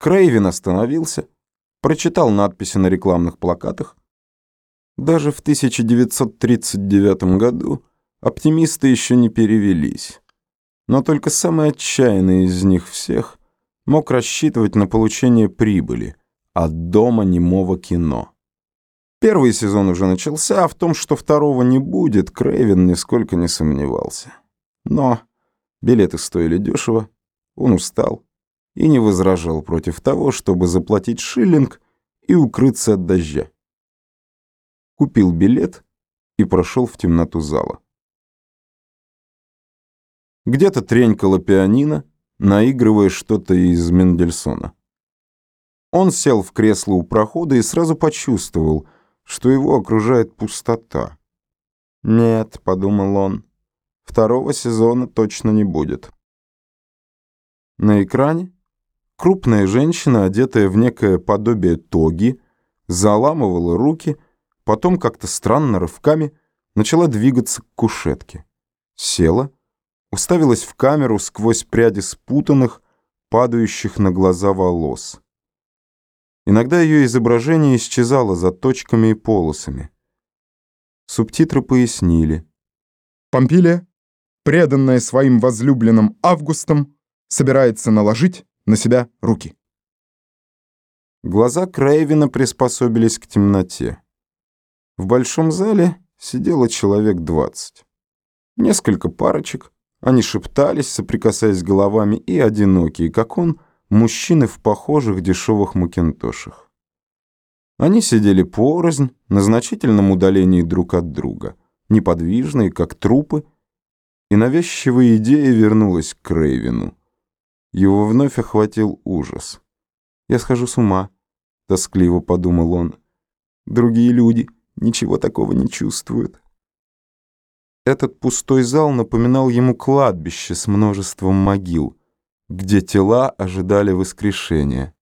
Крейвен остановился, прочитал надписи на рекламных плакатах. Даже в 1939 году оптимисты еще не перевелись. Но только самый отчаянный из них всех мог рассчитывать на получение прибыли от дома немого кино. Первый сезон уже начался, а в том, что второго не будет, Крейвен нисколько не сомневался. Но билеты стоили дешево, он устал и не возражал против того, чтобы заплатить шиллинг и укрыться от дождя. Купил билет и прошел в темноту зала. Где-то тренькало пианино, наигрывая что-то из Мендельсона. Он сел в кресло у прохода и сразу почувствовал, что его окружает пустота. «Нет», — подумал он, — «второго сезона точно не будет». На экране крупная женщина, одетая в некое подобие тоги, заламывала руки, потом как-то странно рывками начала двигаться к кушетке. Села, уставилась в камеру сквозь пряди спутанных, падающих на глаза волос. Иногда ее изображение исчезало за точками и полосами. Субтитры пояснили. Помпилия, преданная своим возлюбленным Августом, собирается наложить на себя руки. Глаза Крейвина приспособились к темноте. В большом зале сидело человек двадцать. Несколько парочек, они шептались, соприкасаясь головами, и одинокие, как он, мужчины в похожих дешевых макинтошах. Они сидели порознь, на значительном удалении друг от друга, неподвижные, как трупы, и навязчивая идея вернулась к Крейвину. Его вновь охватил ужас. «Я схожу с ума», — тоскливо подумал он. «Другие люди ничего такого не чувствуют». Этот пустой зал напоминал ему кладбище с множеством могил, где тела ожидали воскрешения.